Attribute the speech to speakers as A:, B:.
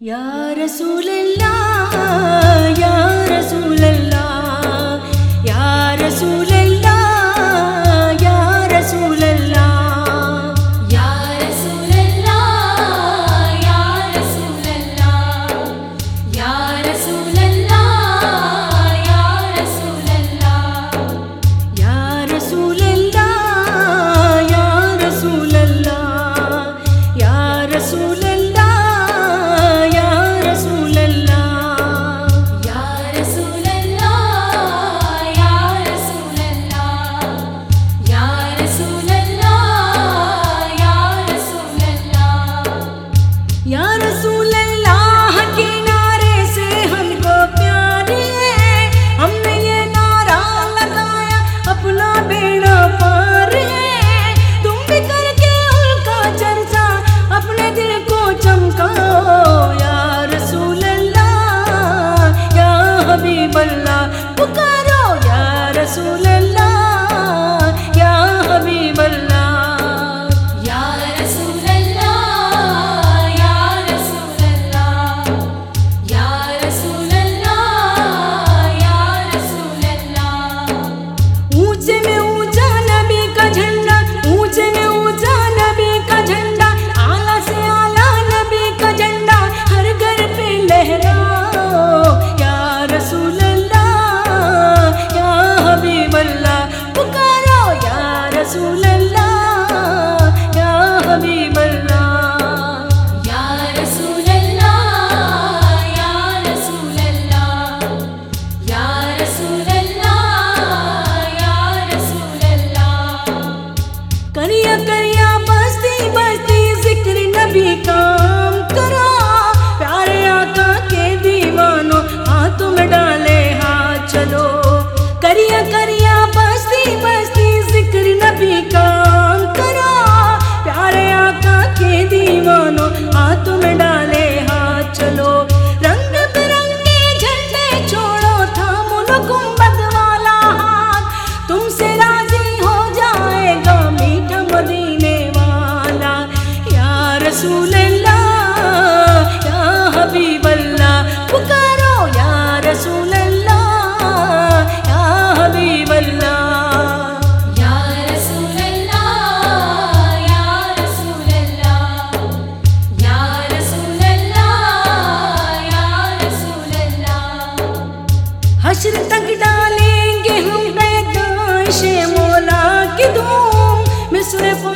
A: یا رسول اللہ
B: حکم
A: Telefone.